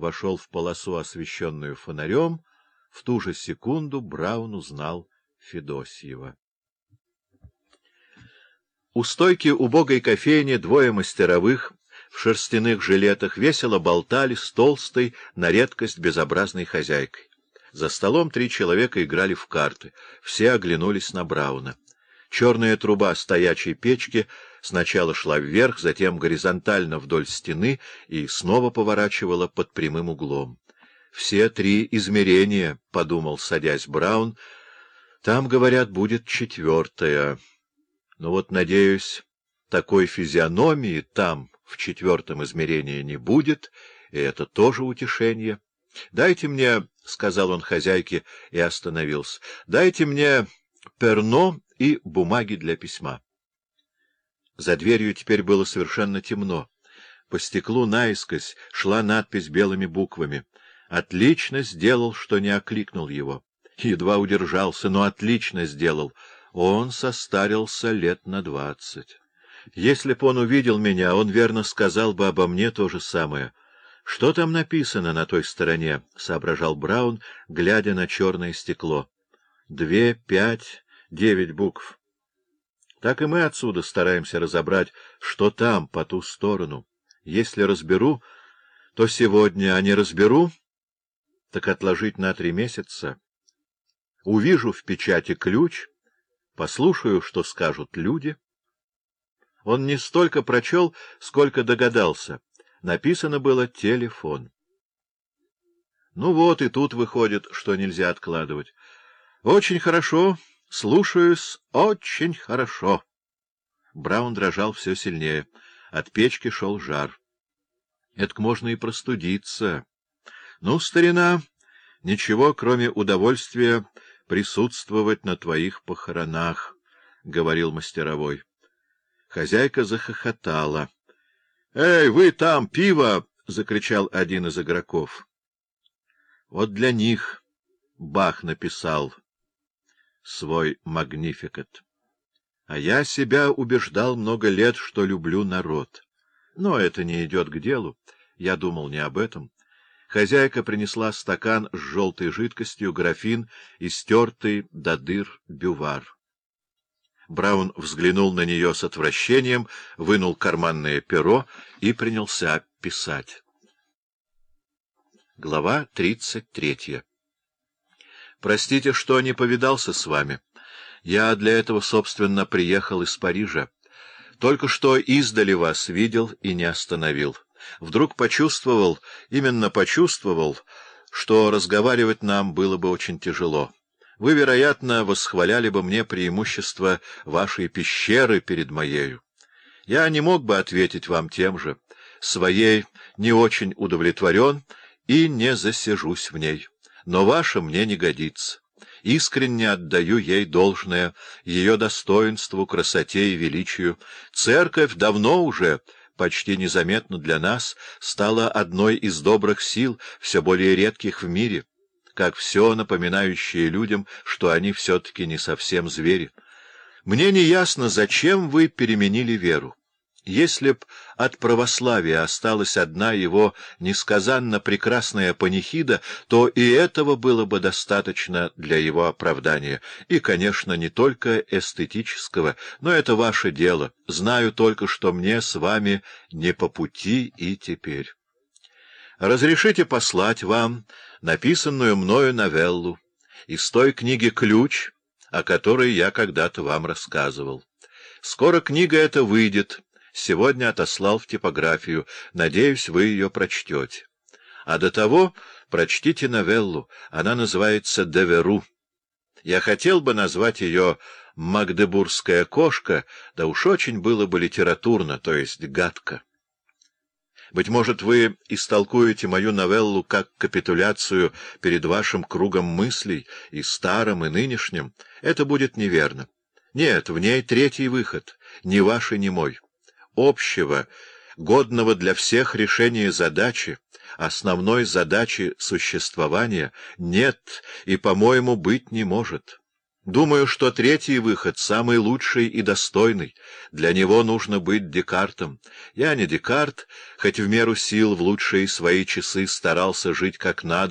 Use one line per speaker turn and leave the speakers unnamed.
вошел в полосу, освещенную фонарем, в ту же секунду Браун узнал Федосьева. У стойки убогой кофейни двое мастеровых в шерстяных жилетах весело болтали с толстой, на редкость безобразной хозяйкой. За столом три человека играли в карты. Все оглянулись на Брауна. Черная труба стоячей печки сначала шла вверх, затем горизонтально вдоль стены и снова поворачивала под прямым углом. «Все три измерения», — подумал, садясь Браун, — «там, говорят, будет четвертое. Но вот, надеюсь, такой физиономии там, в четвертом измерении, не будет, и это тоже утешение. Дайте мне, — сказал он хозяйке и остановился, — дайте мне перно и бумаги для письма. За дверью теперь было совершенно темно. По стеклу наискось шла надпись белыми буквами. Отлично сделал, что не окликнул его. Едва удержался, но отлично сделал. Он состарился лет на двадцать. Если б он увидел меня, он верно сказал бы обо мне то же самое. «Что там написано на той стороне?» — соображал Браун, глядя на черное стекло. «Две, пять, девять букв. Так и мы отсюда стараемся разобрать, что там, по ту сторону. Если разберу, то сегодня, а не разберу, так отложить на три месяца. Увижу в печати ключ, послушаю, что скажут люди». Он не столько прочел, сколько догадался. Написано было «телефон». Ну вот, и тут выходит, что нельзя откладывать. Очень хорошо, слушаюсь, очень хорошо. Браун дрожал все сильнее. От печки шел жар. Это можно и простудиться. Ну, старина, ничего, кроме удовольствия присутствовать на твоих похоронах, — говорил мастеровой. Хозяйка захохотала. — Эй, вы там, пиво! — закричал один из игроков. Вот для них Бах написал свой магнификат. А я себя убеждал много лет, что люблю народ. Но это не идет к делу. Я думал не об этом. Хозяйка принесла стакан с желтой жидкостью, графин и стертый до дыр бювар. Браун взглянул на нее с отвращением, вынул карманное перо и принялся писать. Глава тридцать третья Простите, что не повидался с вами. Я для этого, собственно, приехал из Парижа. Только что издали вас видел и не остановил. Вдруг почувствовал, именно почувствовал, что разговаривать нам было бы очень тяжело. Вы, вероятно, восхваляли бы мне преимущество вашей пещеры перед моею. Я не мог бы ответить вам тем же. Своей не очень удовлетворен и не засижусь в ней. Но ваша мне не годится. Искренне отдаю ей должное, ее достоинству, красоте и величию. Церковь давно уже почти незаметно для нас, стала одной из добрых сил, все более редких в мире как все напоминающее людям, что они все-таки не совсем звери. Мне не ясно, зачем вы переменили веру. Если б от православия осталась одна его несказанно прекрасная панихида, то и этого было бы достаточно для его оправдания. И, конечно, не только эстетического, но это ваше дело. Знаю только, что мне с вами не по пути и теперь. Разрешите послать вам написанную мною новеллу из той книги «Ключ», о которой я когда-то вам рассказывал. Скоро книга эта выйдет, сегодня отослал в типографию, надеюсь, вы ее прочтете. А до того прочтите новеллу, она называется «Деверу». Я хотел бы назвать ее «Магдебургская кошка», да уж очень было бы литературно, то есть гадко. Быть может, вы истолкуете мою новеллу как капитуляцию перед вашим кругом мыслей, и старым, и нынешним. Это будет неверно. Нет, в ней третий выход, ни ваш и ни мой. Общего, годного для всех решения задачи, основной задачи существования нет и, по-моему, быть не может. Думаю, что третий выход самый лучший и достойный. Для него нужно быть Декартом. Я не Декарт, хоть в меру сил в лучшие свои часы старался жить как надо,